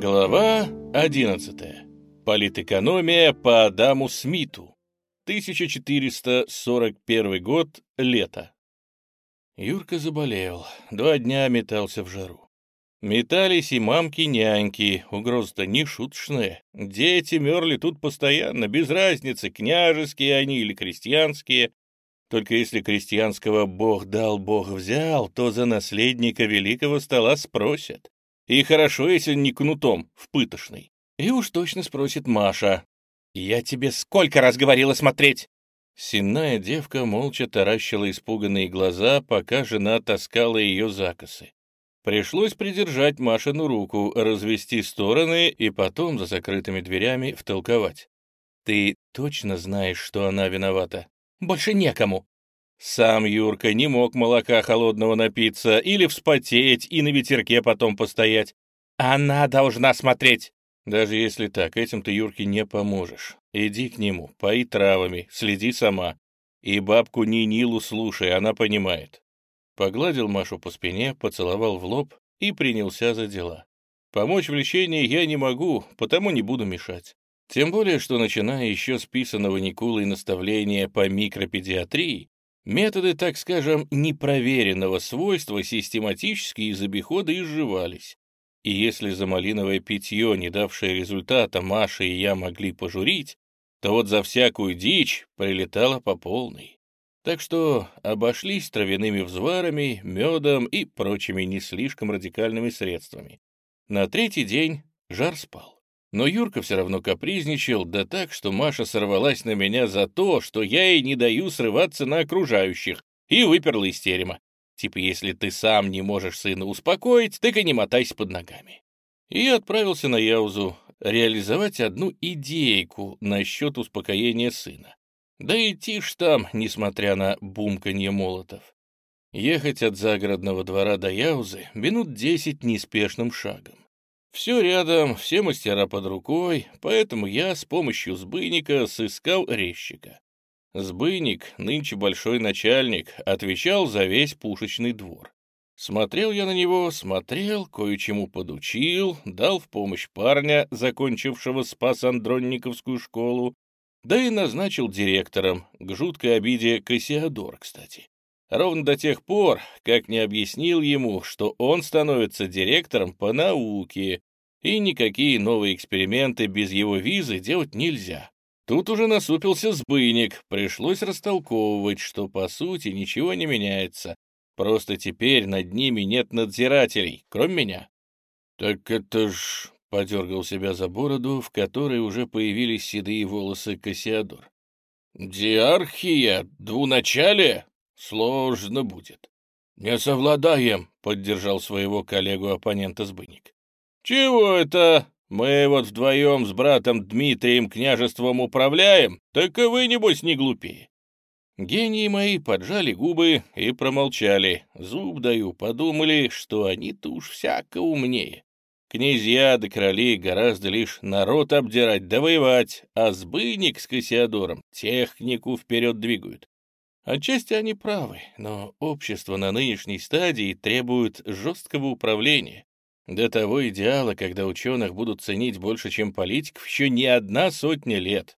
Глава 11. Политэкономия по Адаму Смиту. 1441 год. Лето. Юрка заболел. Два дня метался в жару. Метались и мамки-няньки, угроза-то не шуточная. Дети мерли тут постоянно, без разницы, княжеские они или крестьянские. Только если крестьянского «Бог дал, Бог взял», то за наследника великого стола спросят. И хорошо, если не кнутом, в пытошный. И уж точно спросит Маша. «Я тебе сколько раз говорила смотреть?» Сенная девка молча таращила испуганные глаза, пока жена таскала ее закосы. Пришлось придержать Машину руку, развести стороны и потом за закрытыми дверями втолковать. «Ты точно знаешь, что она виновата?» «Больше некому», сам Юрка не мог молока холодного напиться или вспотеть и на ветерке потом постоять. Она должна смотреть. Даже если так, этим ты Юрке не поможешь. Иди к нему, пои травами, следи сама. И бабку Нинилу слушай, она понимает. Погладил Машу по спине, поцеловал в лоб и принялся за дела. Помочь в лечении я не могу, потому не буду мешать. Тем более, что начиная еще с писанного Никулой наставления по микропедиатрии, Методы, так скажем, непроверенного свойства систематически из обихода изживались. И если за малиновое питье, не давшее результата, Маша и я могли пожурить, то вот за всякую дичь прилетало по полной. Так что обошлись травяными взварами, медом и прочими не слишком радикальными средствами. На третий день жар спал. Но Юрка все равно капризничал, да так, что Маша сорвалась на меня за то, что я ей не даю срываться на окружающих, и выперла из терема. Типа, если ты сам не можешь сына успокоить, так и не мотайся под ногами. И я отправился на Яузу реализовать одну идейку насчет успокоения сына. Да и тишь там, несмотря на бумканье молотов. Ехать от загородного двора до Яузы минут десять неспешным шагом. Все рядом, все мастера под рукой, поэтому я с помощью сбыйника сыскал резчика. Сбыйник, нынче большой начальник, отвечал за весь пушечный двор. Смотрел я на него, смотрел, кое-чему подучил, дал в помощь парня, закончившего Спас-Андронниковскую школу, да и назначил директором, к жуткой обиде Кассиадор, кстати. Ровно до тех пор, как не объяснил ему, что он становится директором по науке, и никакие новые эксперименты без его визы делать нельзя. Тут уже насупился сбыйник, пришлось растолковывать, что по сути ничего не меняется. Просто теперь над ними нет надзирателей, кроме меня. «Так это ж...» — подергал себя за бороду, в которой уже появились седые волосы Кассиадор. «Диархия? Двуначалие? Сложно будет. Не совладаем, поддержал своего коллегу-оппонента Сбыник. Чего это? Мы вот вдвоем с братом Дмитрием княжеством управляем, так и вы, небось, не глупее. Гении мои поджали губы и промолчали. Зуб даю, подумали, что они-то уж всяко умнее. Князья да короли гораздо лишь народ обдирать да воевать, а сбыник с Кассиадором технику вперед двигают. Отчасти они правы, но общество на нынешней стадии требует жесткого управления. До того идеала, когда ученых будут ценить больше, чем политиков, еще не одна сотня лет.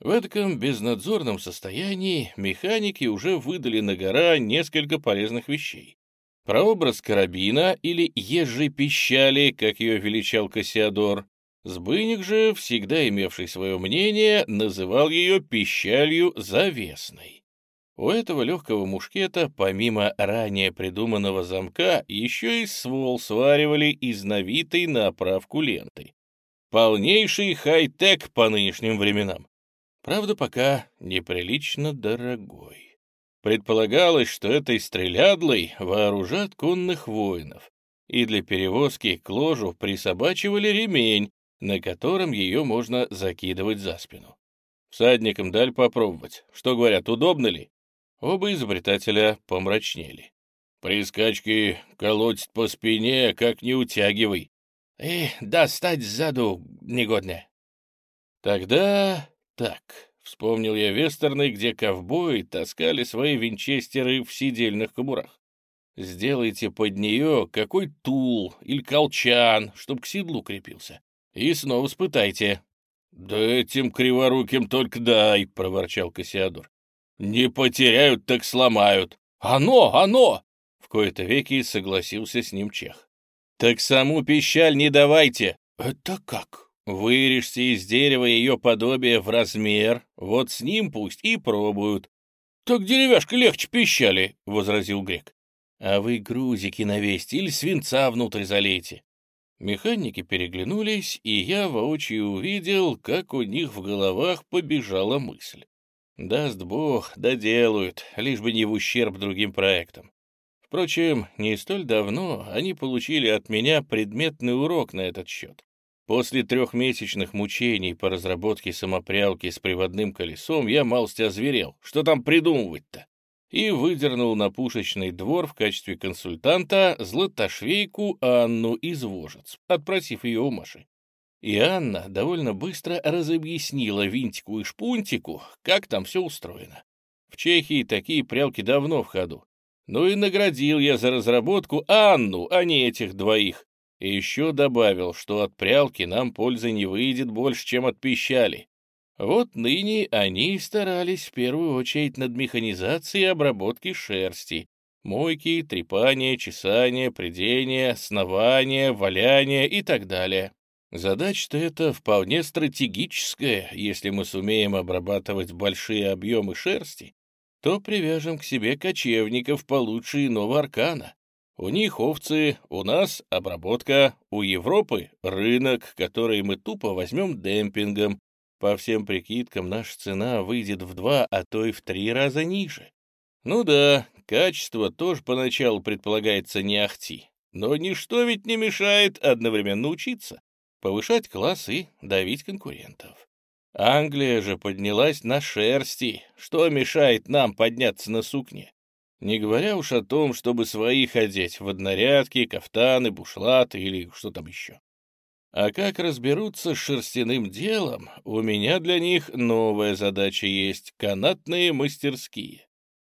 В этом безнадзорном состоянии механики уже выдали на гора несколько полезных вещей. Прообраз карабина или ежи пищали, как ее величал Кассиадор. Сбыник же, всегда имевший свое мнение, называл ее пищалью завесной. У этого легкого мушкета, помимо ранее придуманного замка, еще и ствол сваривали из навитой на оправку ленты. Полнейший хай-тек по нынешним временам. Правда, пока неприлично дорогой. Предполагалось, что этой стрелядлой вооружат конных воинов, и для перевозки к ложу присобачивали ремень, на котором ее можно закидывать за спину. Всадникам дали попробовать. Что говорят, удобно ли? Оба изобретателя помрачнели. «При скачке колотит по спине, как не утягивай». «И достать сзаду негодное». «Тогда так», — вспомнил я вестерны, где ковбои таскали свои винчестеры в сидельных кобурах. Сделайте под нее какой тул или колчан, чтоб к седлу крепился. И снова спытайте. — Да этим криворуким только дай, — проворчал Кассиадор. — Не потеряют, так сломают. — Оно, оно! — в кои-то веки согласился с ним чех. — Так саму пищаль не давайте. — Это как? Вырежьте из дерева ее подобие в размер, вот с ним пусть и пробуют. — Так деревяшка легче пищали, — возразил грек а вы грузики навесьте или свинца внутрь залейте. Механики переглянулись, и я воочию увидел, как у них в головах побежала мысль. Даст бог, доделают, лишь бы не в ущерб другим проектам. Впрочем, не столь давно они получили от меня предметный урок на этот счет. После трехмесячных мучений по разработке самопрялки с приводным колесом я малость озверел. Что там придумывать-то? и выдернул на пушечный двор в качестве консультанта златошвейку Анну из Вожец, отпросив ее у Маши. И Анна довольно быстро разобъяснила Винтику и Шпунтику, как там все устроено. В Чехии такие прялки давно в ходу. Ну и наградил я за разработку Анну, а не этих двоих. И еще добавил, что от прялки нам пользы не выйдет больше, чем от пищали. Вот ныне они старались в первую очередь над механизацией обработки шерсти, мойки, трепания, чесания, придения, снования, валяния и так далее. Задача-то эта вполне стратегическая, если мы сумеем обрабатывать большие объемы шерсти, то привяжем к себе кочевников получше иного аркана. У них овцы, у нас обработка, у Европы рынок, который мы тупо возьмем демпингом, по всем прикидкам, наша цена выйдет в два, а то и в три раза ниже. Ну да, качество тоже поначалу предполагается не ахти, но ничто ведь не мешает одновременно учиться, повышать класс и давить конкурентов. Англия же поднялась на шерсти, что мешает нам подняться на сукне. Не говоря уж о том, чтобы своих одеть в однорядки, кафтаны, бушлаты или что там еще. А как разберутся с шерстяным делом, у меня для них новая задача есть — канатные мастерские.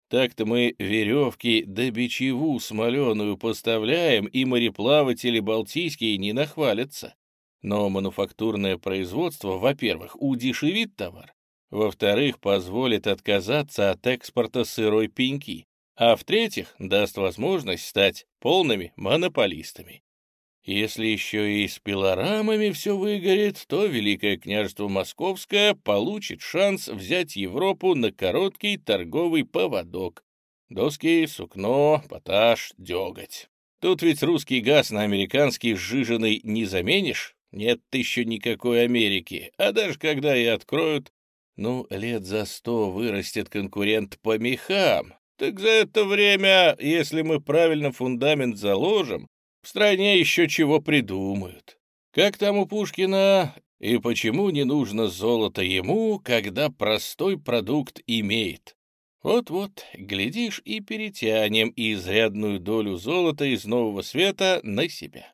Так-то мы веревки да бичеву смоленую поставляем, и мореплаватели балтийские не нахвалятся. Но мануфактурное производство, во-первых, удешевит товар, во-вторых, позволит отказаться от экспорта сырой пеньки, а в-третьих, даст возможность стать полными монополистами. Если еще и с пилорамами все выгорит, то Великое княжество Московское получит шанс взять Европу на короткий торговый поводок. Доски, сукно, поташ, деготь. Тут ведь русский газ на американский сжиженный не заменишь. Нет еще никакой Америки. А даже когда и откроют, ну, лет за сто вырастет конкурент по мехам. Так за это время, если мы правильно фундамент заложим, в стране еще чего придумают. Как там у Пушкина и почему не нужно золото ему, когда простой продукт имеет? Вот-вот, глядишь, и перетянем изрядную долю золота из нового света на себя.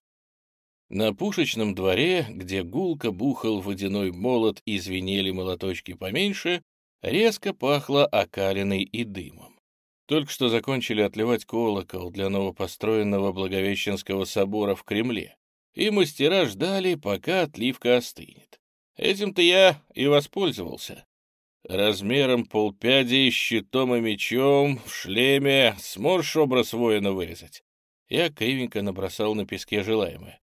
На пушечном дворе, где гулко бухал водяной молот и звенели молоточки поменьше, резко пахло окалиной и дымом. Только что закончили отливать колокол для новопостроенного Благовещенского собора в Кремле, и мастера ждали, пока отливка остынет. Этим-то я и воспользовался. Размером полпяди, щитом и мечом, в шлеме, сможешь образ воина вырезать? Я кривенько набросал на песке желаемое. —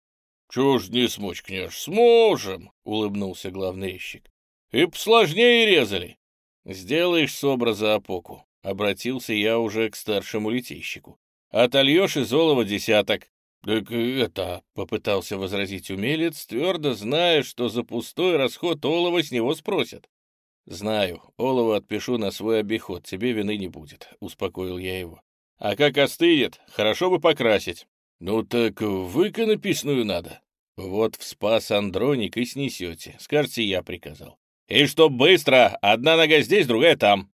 Ж не смочь, княж, сможем, — улыбнулся главный резчик. — И посложнее резали. Сделаешь с образа опоку. Обратился я уже к старшему летейщику. «Отольешь из олова десяток». «Так это...» — попытался возразить умелец, твердо зная, что за пустой расход олова с него спросят. «Знаю, олово отпишу на свой обиход, тебе вины не будет», — успокоил я его. «А как остынет, хорошо бы покрасить». «Ну так в надо». «Вот в спас Андроник и снесете, скажете, я приказал». «И чтоб быстро, одна нога здесь, другая там».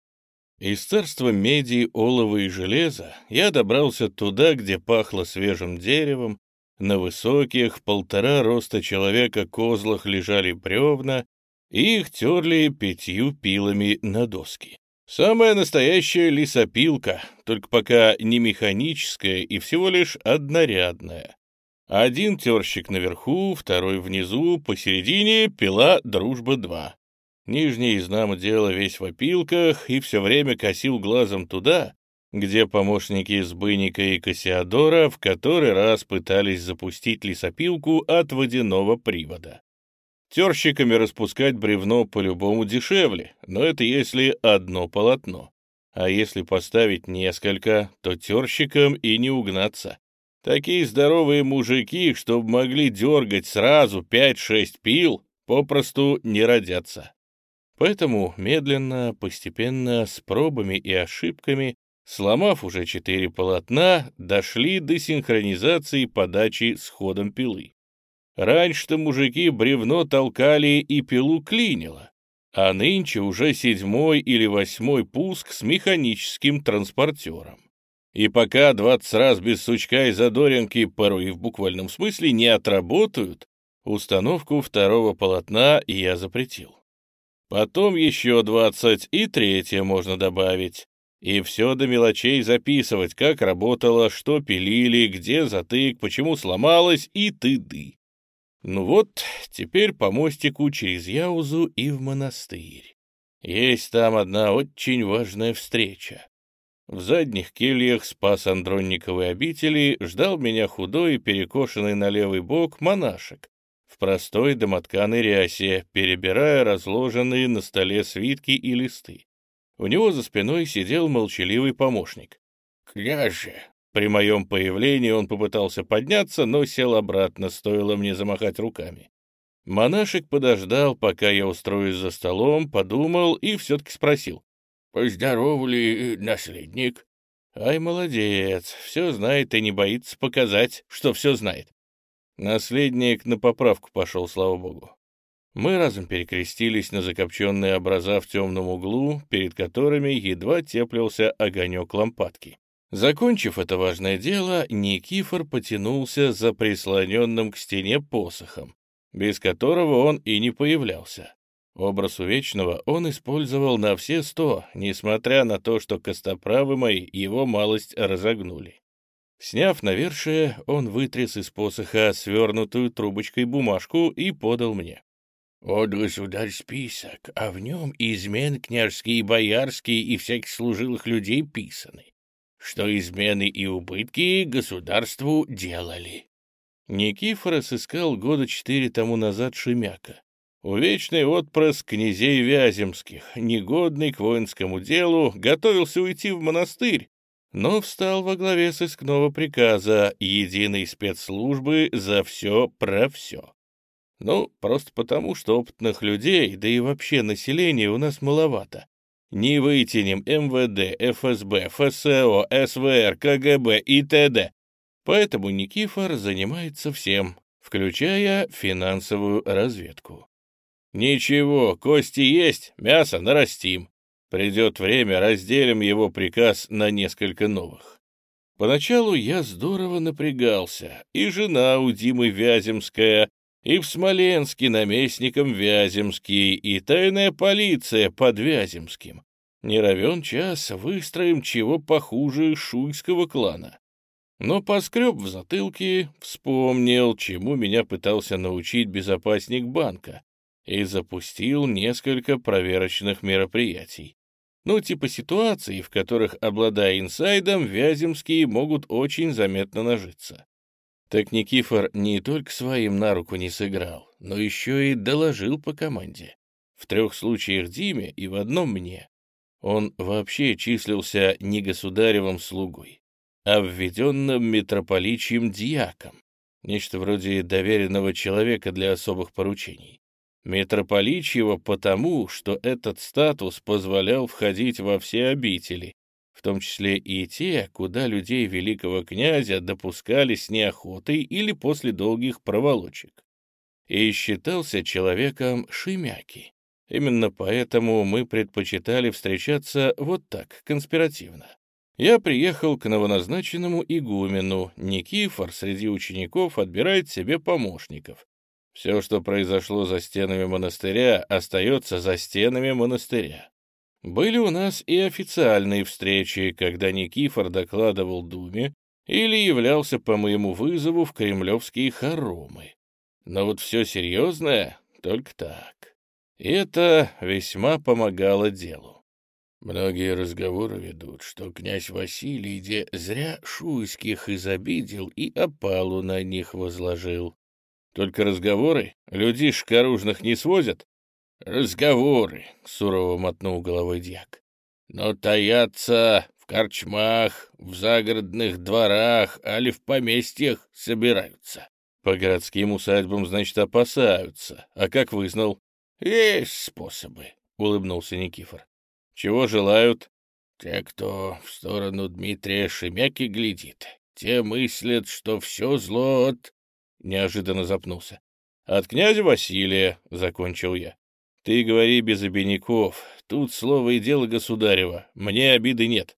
Из царства меди, олова и железа я добрался туда, где пахло свежим деревом, на высоких, полтора роста человека козлах лежали бревна, и их терли пятью пилами на доски. Самая настоящая лесопилка, только пока не механическая и всего лишь однорядная. Один терщик наверху, второй внизу, посередине пила «Дружба-2». Нижний знамо дело весь в опилках и все время косил глазом туда, где помощники Збынника и Кассиадора в который раз пытались запустить лесопилку от водяного привода. Терщиками распускать бревно по-любому дешевле, но это если одно полотно. А если поставить несколько, то терщикам и не угнаться. Такие здоровые мужики, чтобы могли дергать сразу 5-6 пил, попросту не родятся. Поэтому медленно, постепенно, с пробами и ошибками, сломав уже четыре полотна, дошли до синхронизации подачи с ходом пилы. Раньше-то мужики бревно толкали и пилу клинило, а нынче уже седьмой или восьмой пуск с механическим транспортером. И пока двадцать раз без сучка и задоринки, порой и в буквальном смысле, не отработают, установку второго полотна я запретил. Потом еще двадцать, и третье можно добавить. И все до мелочей записывать, как работало, что пилили, где затык, почему сломалось и тыды. Ну вот, теперь по мостику через Яузу и в монастырь. Есть там одна очень важная встреча. В задних кельях спас Андронниковой обители ждал меня худой и перекошенный на левый бок монашек в простой домотканой рясе, перебирая разложенные на столе свитки и листы. У него за спиной сидел молчаливый помощник. «Княже, при моем появлении он попытался подняться, но сел обратно, стоило мне замахать руками. Монашек подождал, пока я устроюсь за столом, подумал и все-таки спросил. «Поздоров ли наследник?» «Ай, молодец, все знает и не боится показать, что все знает». Наследник на поправку пошел, слава богу. Мы разом перекрестились на закопченные образа в темном углу, перед которыми едва теплился огонек лампадки. Закончив это важное дело, Никифор потянулся за прислоненным к стене посохом, без которого он и не появлялся. Образ увечного он использовал на все сто, несмотря на то, что костоправы мои его малость разогнули. Сняв навершие, он вытряс из посоха свернутую трубочкой бумажку и подал мне. «Вот, государь, список, а в нем измен княжские и боярские и всяких служилых людей писаны что измены и убытки государству делали. Никифор сыскал года четыре тому назад Шемяка. Увечный отпрыск князей Вяземских, негодный к воинскому делу, готовился уйти в монастырь, но встал во главе сыскного приказа единой спецслужбы за все про все. Ну, просто потому, что опытных людей, да и вообще населения у нас маловато не вытянем МВД, ФСБ, ФСО, СВР, КГБ и т.д. Поэтому Никифор занимается всем, включая финансовую разведку. Ничего, кости есть, мясо нарастим. Придет время, разделим его приказ на несколько новых. Поначалу я здорово напрягался, и жена у Димы Вяземская, и в Смоленске наместником Вяземский, и тайная полиция под Вяземским. Не равен час выстроим чего похуже шуйского клана. Но поскреб в затылке, вспомнил, чему меня пытался научить безопасник банка, и запустил несколько проверочных мероприятий. Ну, типа ситуаций, в которых, обладая инсайдом, Вяземские могут очень заметно нажиться. Так Никифор не только своим на руку не сыграл, но еще и доложил по команде. В трех случаях Диме и в одном мне. Он вообще числился не государевым слугой, а введенным митрополичьим дьяком, нечто вроде доверенного человека для особых поручений. Митрополичьего потому, что этот статус позволял входить во все обители, в том числе и те, куда людей великого князя допускали с неохотой или после долгих проволочек. И считался человеком Шемяки. Именно поэтому мы предпочитали встречаться вот так, конспиративно. Я приехал к новоназначенному игумену. Никифор среди учеников отбирает себе помощников. Все, что произошло за стенами монастыря, остается за стенами монастыря. Были у нас и официальные встречи, когда Никифор докладывал Думе или являлся по моему вызову в кремлевские хоромы. Но вот все серьезное только так. И это весьма помогало делу. Многие разговоры ведут, что князь Василий де зря шуйских изобидел и опалу на них возложил. Только разговоры? Людишек оружных не свозят? Разговоры, — сурово мотнул головой дьяк. Но таятся в корчмах, в загородных дворах, али в поместьях собираются. По городским усадьбам, значит, опасаются. А как вызнал? Есть способы, — улыбнулся Никифор. Чего желают? Те, кто в сторону Дмитрия Шемяки глядит, те мыслят, что все зло от неожиданно запнулся. «От князя Василия», — закончил я. «Ты говори без обиняков. Тут слово и дело государева. Мне обиды нет».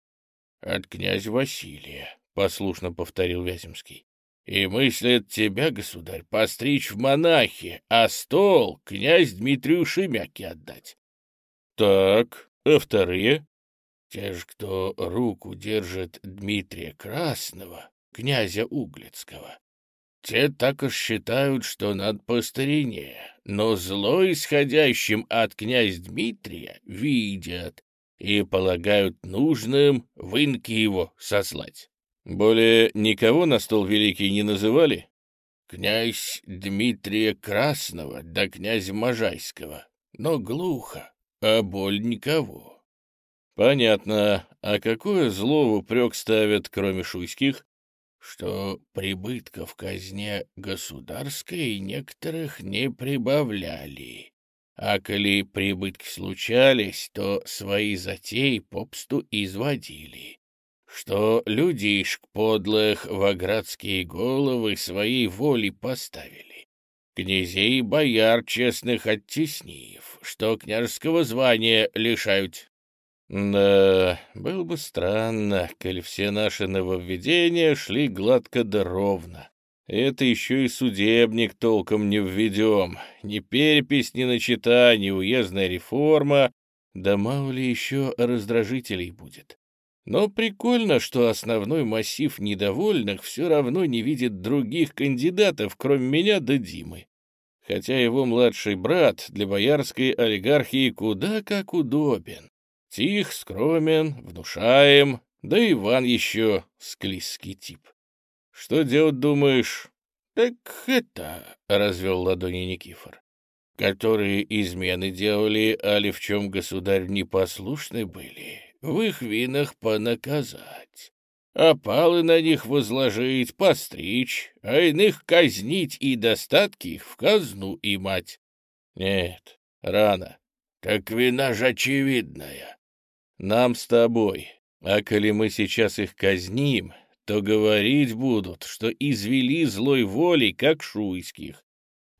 «От князя Василия», — послушно повторил Вяземский. «И мыслят тебя, государь, постричь в монахи, а стол князь Дмитрию Шемяке отдать». «Так, а вторые?» «Те же, кто руку держит Дмитрия Красного, князя Углицкого, те так и считают, что над по старине, но зло исходящим от князь Дмитрия видят и полагают нужным в инки его сослать. Более никого на стол великий не называли? Князь Дмитрия Красного да князя Можайского, но глухо, а боль никого. Понятно. А какое зло в упрек ставят, кроме шуйских? Что прибытков казне государской некоторых не прибавляли, а коли прибытки случались, то свои затеи попсту изводили, что людишек подлых в оградские головы своей воли поставили, князей и бояр честных оттеснив, что княжеского звания лишают да, было бы странно, коль все наши нововведения шли гладко да ровно. Это еще и судебник толком не введем, ни перепись ни начата, ни уездная реформа, да мало ли еще раздражителей будет. Но прикольно, что основной массив недовольных все равно не видит других кандидатов, кроме меня да Димы. Хотя его младший брат для боярской олигархии куда как удобен. Тих, скромен, внушаем, да Иван еще склизкий тип. Что делать, думаешь? Так это, — развел ладони Никифор, — которые измены делали, али в чем государь непослушны были, в их винах понаказать, опалы на них возложить, постричь, а иных казнить и достатки их в казну и мать. Нет, рано. Так вина же очевидная. Нам с тобой. А коли мы сейчас их казним, то говорить будут, что извели злой волей, как шуйских.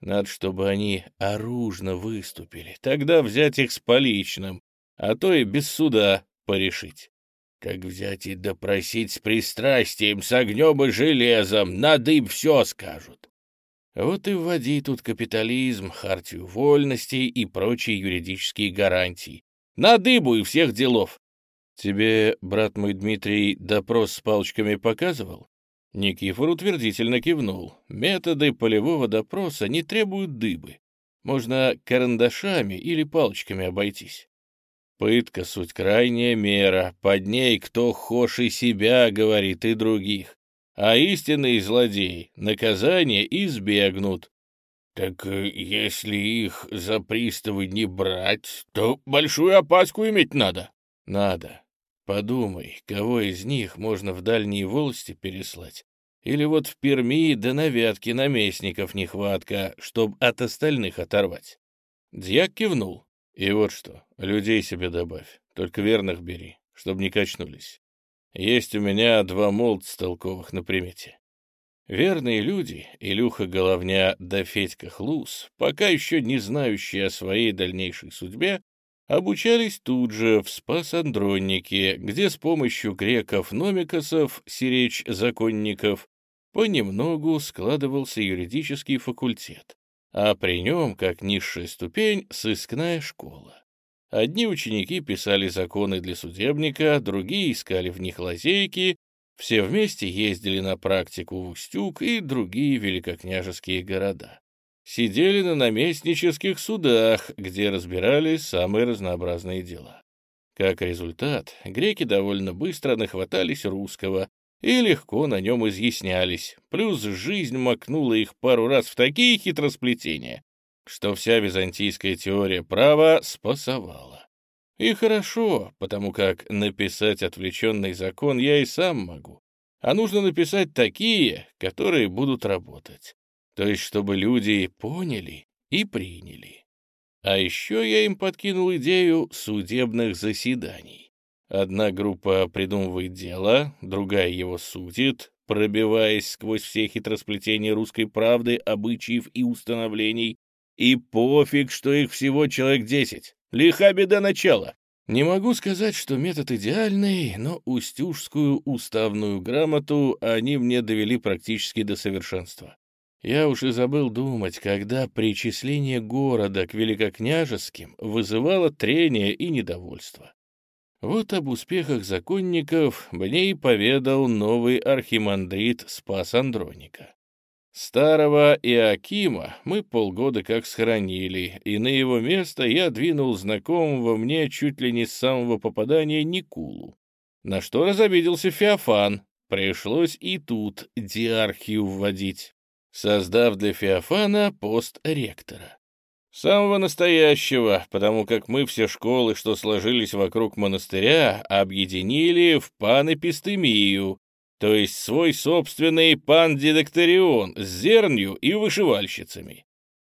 Надо, чтобы они оружно выступили, тогда взять их с поличным, а то и без суда порешить. Как взять и допросить с пристрастием, с огнем и железом, на дыб все скажут. Вот и вводи тут капитализм, хартию вольностей и прочие юридические гарантии. На дыбу и всех делов. Тебе, брат мой Дмитрий, допрос с палочками показывал? Никифор утвердительно кивнул. Методы полевого допроса не требуют дыбы. Можно карандашами или палочками обойтись. Пытка — суть крайняя мера, под ней кто хошь и себя говорит, и других. А истинные злодеи наказание избегнут. Так э, если их за приставы не брать, то большую опаску иметь надо. Надо. Подумай, кого из них можно в дальние волости переслать? Или вот в Перми да на Вятке наместников нехватка, чтоб от остальных оторвать? Дьяк кивнул. И вот что, людей себе добавь, только верных бери, чтоб не качнулись. Есть у меня два молодца толковых на примете. Верные люди, Илюха Головня да Федька Хлус, пока еще не знающие о своей дальнейшей судьбе, обучались тут же в Спас-Андроннике, где с помощью греков-номикосов, сиречь законников, понемногу складывался юридический факультет, а при нем, как низшая ступень, сыскная школа. Одни ученики писали законы для судебника, другие искали в них лазейки, все вместе ездили на практику в Устюг и другие великокняжеские города. Сидели на наместнических судах, где разбирали самые разнообразные дела. Как результат, греки довольно быстро нахватались русского и легко на нем изъяснялись, плюс жизнь макнула их пару раз в такие хитросплетения, что вся византийская теория права спасовала. И хорошо, потому как написать отвлеченный закон я и сам могу, а нужно написать такие, которые будут работать. То есть, чтобы люди поняли и приняли. А еще я им подкинул идею судебных заседаний. Одна группа придумывает дело, другая его судит, пробиваясь сквозь все хитросплетения русской правды, обычаев и установлений, и пофиг, что их всего человек десять. Лиха беда начала. Не могу сказать, что метод идеальный, но устюжскую уставную грамоту они мне довели практически до совершенства. Я уж и забыл думать, когда причисление города к великокняжеским вызывало трение и недовольство. Вот об успехах законников мне и поведал новый архимандрит Спас Андроника. Старого Иакима мы полгода как схоронили, и на его место я двинул знакомого мне чуть ли не с самого попадания Никулу. На что разобиделся Феофан, пришлось и тут диархию вводить создав для Феофана пост ректора. Самого настоящего, потому как мы все школы, что сложились вокруг монастыря, объединили в панэпистемию, то есть свой собственный пандидокторион с зернью и вышивальщицами.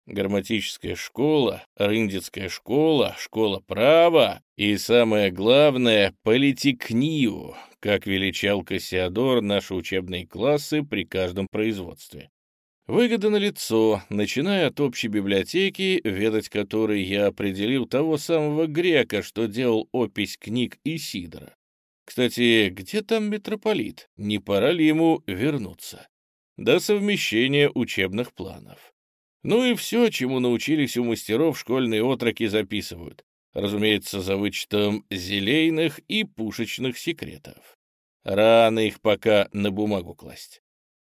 Грамматическая школа, рындицкая школа, школа права и, самое главное, политикнию, как величал Кассиодор наши учебные классы при каждом производстве. Выгода лицо, начиная от общей библиотеки, ведать которой я определил того самого грека, что делал опись книг Исидора. Кстати, где там митрополит? Не пора ли ему вернуться? До совмещения учебных планов. Ну и все, чему научились у мастеров школьные отроки записывают. Разумеется, за вычетом зелейных и пушечных секретов. Рано их пока на бумагу класть.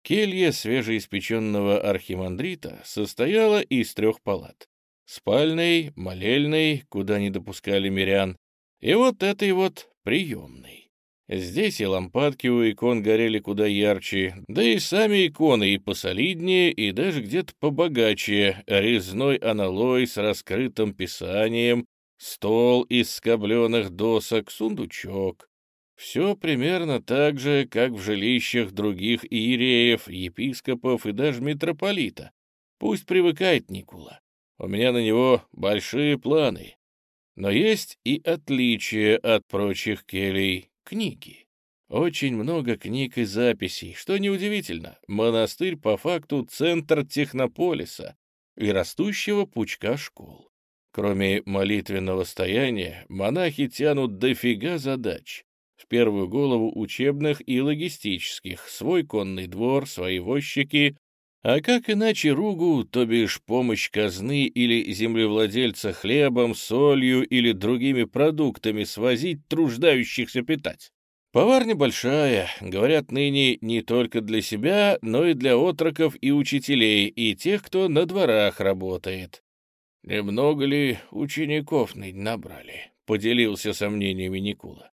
Келья свежеиспеченного архимандрита состояла из трех палат. Спальной, молельной, куда не допускали мирян, и вот этой вот приемной. Здесь и лампадки у икон горели куда ярче, да и сами иконы и посолиднее, и даже где-то побогаче, резной аналой с раскрытым писанием, стол из скобленных досок, сундучок. Все примерно так же, как в жилищах других иереев, епископов и даже митрополита. Пусть привыкает Никула. У меня на него большие планы. Но есть и отличие от прочих келей — книги. Очень много книг и записей, что неудивительно. Монастырь по факту — центр технополиса и растущего пучка школ. Кроме молитвенного стояния, монахи тянут дофига задач в первую голову учебных и логистических, свой конный двор, свои возчики, а как иначе ругу, то бишь помощь казны или землевладельца хлебом, солью или другими продуктами свозить труждающихся питать? Поварня большая, говорят ныне не только для себя, но и для отроков и учителей, и тех, кто на дворах работает. «Немного ли учеников ныне набрали?» — поделился сомнениями Никула.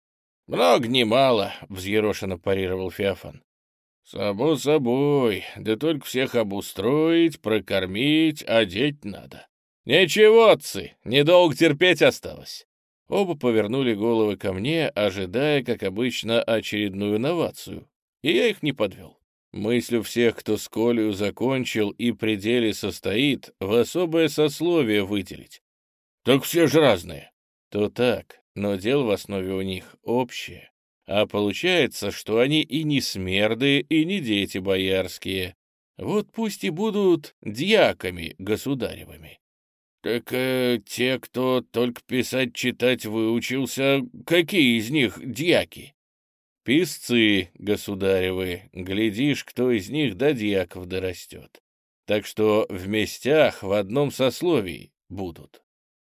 «Много не мало», — взъерошенно парировал Феофан. «Само собой, да только всех обустроить, прокормить, одеть надо». «Ничего, отцы, недолго терпеть осталось». Оба повернули головы ко мне, ожидая, как обычно, очередную новацию. И я их не подвел. Мысль всех, кто с Колью закончил и при деле состоит, в особое сословие выделить. Так все же разные. То так, но дело в основе у них общее. А получается, что они и не смерды, и не дети боярские. Вот пусть и будут дьяками государевыми. Так э, те, кто только писать-читать выучился, какие из них дьяки? Писцы государевы, глядишь, кто из них до дьяков дорастет. Так что в местях в одном сословии будут.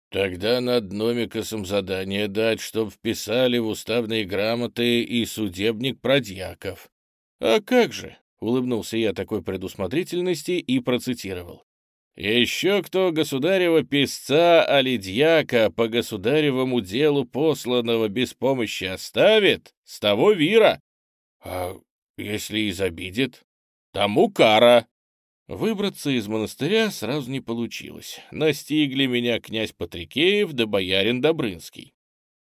Тогда над Номикосом задание дать, чтоб вписали в уставные грамоты и судебник про дьяков. А как же, — улыбнулся я такой предусмотрительности и процитировал. «Еще кто государева писца, али дьяка по государевому делу посланного без помощи оставит, с того вира. А если изобидит, тому кара». Выбраться из монастыря сразу не получилось. Настигли меня князь Патрикеев да боярин Добрынский.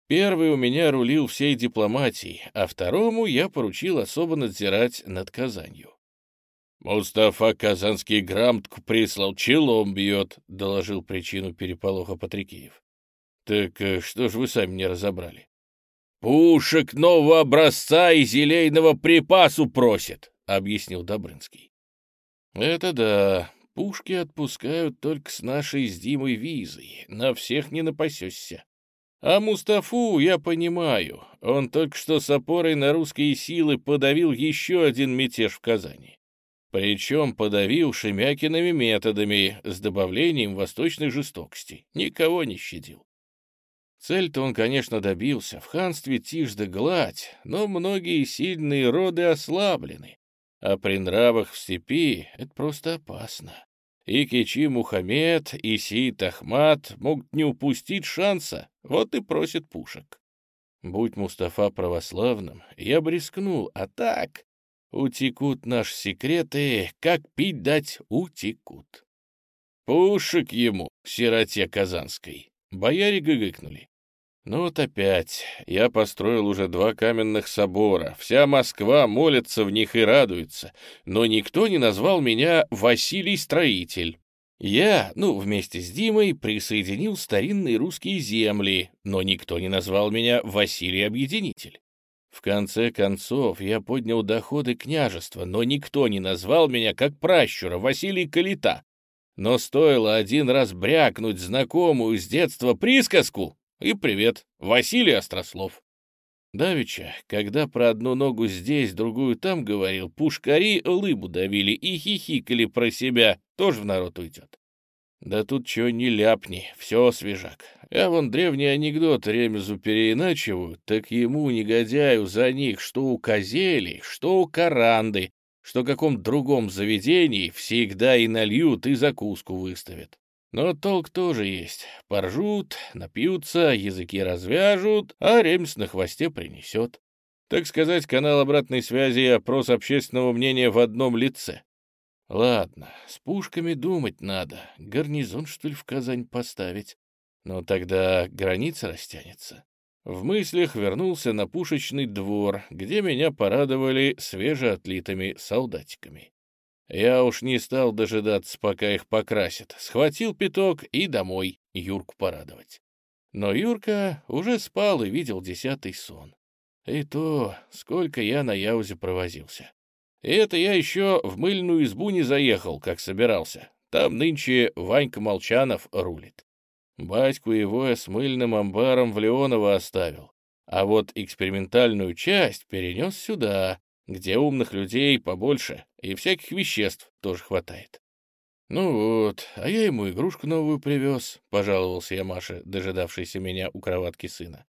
Первый у меня рулил всей дипломатией, а второму я поручил особо надзирать над Казанью. «Мустафа Казанский грамотку прислал, челом бьет», — доложил причину переполоха Патрикеев. «Так э, что ж вы сами не разобрали?» «Пушек нового образца и зелейного припасу просит», — объяснил Добрынский. Это да, пушки отпускают только с нашей с Димой визой, на всех не напасешься. А Мустафу я понимаю, он только что с опорой на русские силы подавил еще один мятеж в Казани. Причем подавил Шемякиными методами, с добавлением восточной жестокости, никого не щадил. Цель-то он, конечно, добился, в ханстве тишь да гладь, но многие сильные роды ослаблены, а при нравах в степи это просто опасно. И Кичи Мухаммед, и Сид Ахмат могут не упустить шанса, вот и просит пушек. Будь Мустафа православным, я бы рискнул, а так утекут наши секреты, как пить дать утекут. Пушек ему, сироте Казанской. Бояре гыгыкнули. Ну вот опять. Я построил уже два каменных собора. Вся Москва молится в них и радуется. Но никто не назвал меня Василий Строитель. Я, ну, вместе с Димой, присоединил старинные русские земли, но никто не назвал меня Василий Объединитель. В конце концов, я поднял доходы княжества, но никто не назвал меня как пращура Василий Калита. Но стоило один раз брякнуть знакомую с детства присказку, и привет, Василий Острослов. Давича, когда про одну ногу здесь, другую там говорил, пушкари лыбу давили и хихикали про себя, тоже в народ уйдет. Да тут чего не ляпни, все свежак. Я вон древний анекдот ремезу переиначиваю, так ему, негодяю, за них что у козели, что у каранды, что в каком другом заведении всегда и нальют, и закуску выставят. Но толк тоже есть. Поржут, напьются, языки развяжут, а ремс на хвосте принесет. Так сказать, канал обратной связи и опрос общественного мнения в одном лице. Ладно, с пушками думать надо. Гарнизон, что ли, в Казань поставить? Но тогда граница растянется. В мыслях вернулся на пушечный двор, где меня порадовали свежеотлитыми солдатиками. Я уж не стал дожидаться, пока их покрасят. Схватил пяток и домой Юрку порадовать. Но Юрка уже спал и видел десятый сон. И то, сколько я на Яузе провозился. И это я еще в мыльную избу не заехал, как собирался. Там нынче Ванька Молчанов рулит. Батьку его я с мыльным амбаром в Леоново оставил. А вот экспериментальную часть перенес сюда, где умных людей побольше и всяких веществ тоже хватает. «Ну вот, а я ему игрушку новую привез», — пожаловался я Маше, дожидавшейся меня у кроватки сына.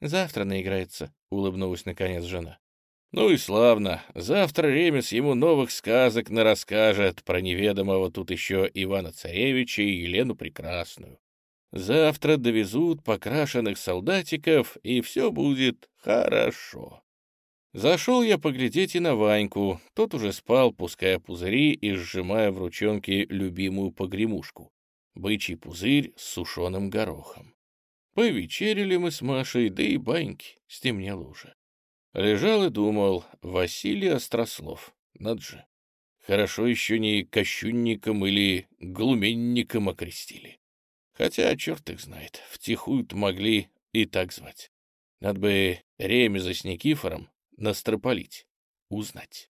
«Завтра наиграется», — улыбнулась наконец жена. «Ну и славно. Завтра Ремес ему новых сказок нарасскажет про неведомого тут еще Ивана-Царевича и Елену Прекрасную. Завтра довезут покрашенных солдатиков, и все будет хорошо». Зашел я поглядеть и на Ваньку. Тот уже спал, пуская пузыри и сжимая в ручонке любимую погремушку. Бычий пузырь с сушеным горохом. Повечерили мы с Машей, да и баньки, стемнело уже. Лежал и думал, Василий Острослов, над же. Хорошо еще не кощунником или глуменником окрестили. Хотя, черт их знает, втихую-то могли и так звать. Надо бы Ремеза с Никифором настропалить, узнать.